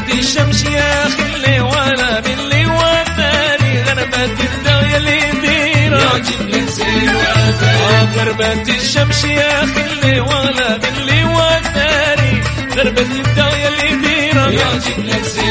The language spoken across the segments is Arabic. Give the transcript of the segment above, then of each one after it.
يا خلي ولا باللي وثاني. غربة الدنيا اللي ديرة يعجب لك سير وثاني غربة الشمس يا خلي ولا باللي وثاني. غربة الدنيا اللي ديرة يعجب لك سير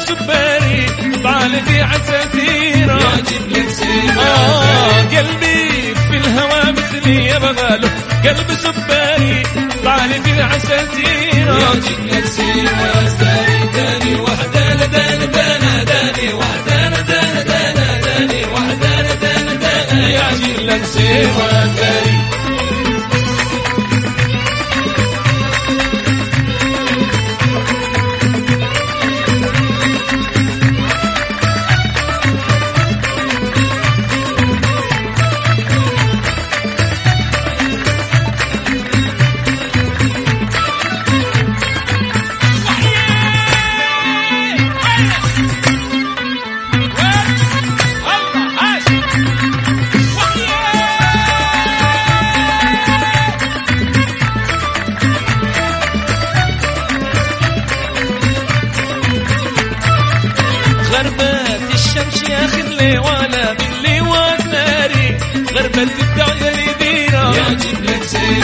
سباري طالع في عساتيره يعجب لك سير آه قلبي في الهوى مثلي أبغى له قلب سباري طالع في عساتيره يعجب لك داني وحدانا دانا دانا داني وحدانا دانا دانا داني وحدانا دانا دانا يعجب لك سير يا وأنا باللي الدنيا اللي ديرة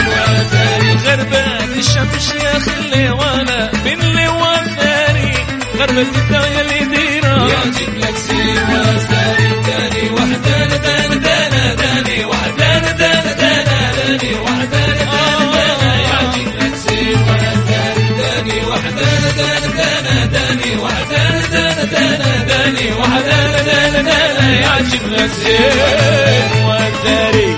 وثاني غربت الشمس يا خلي وأنا باللي غربت الدنيا اللي وعدانا يعجب غسيل وداري